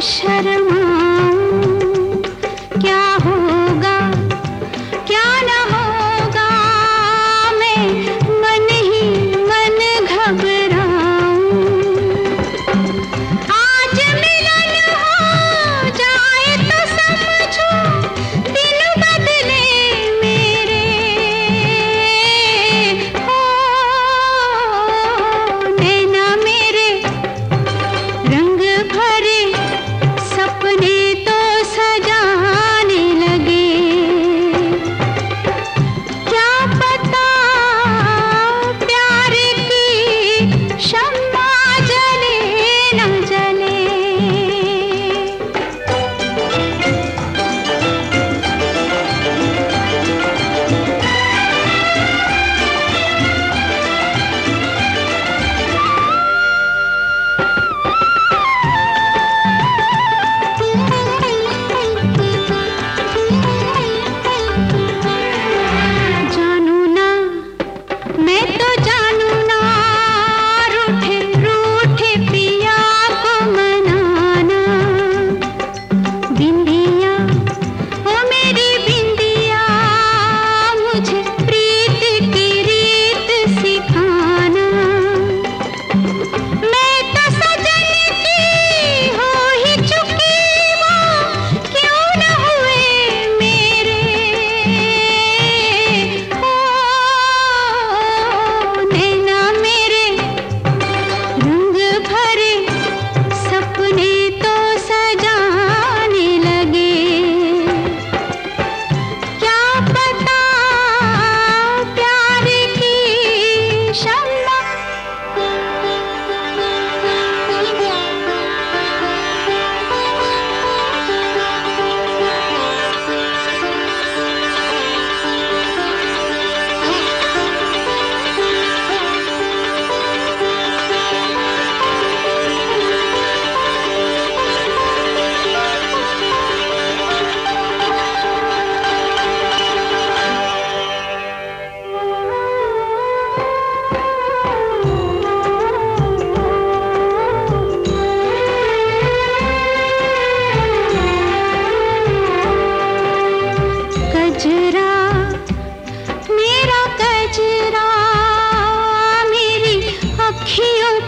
शर्म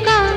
का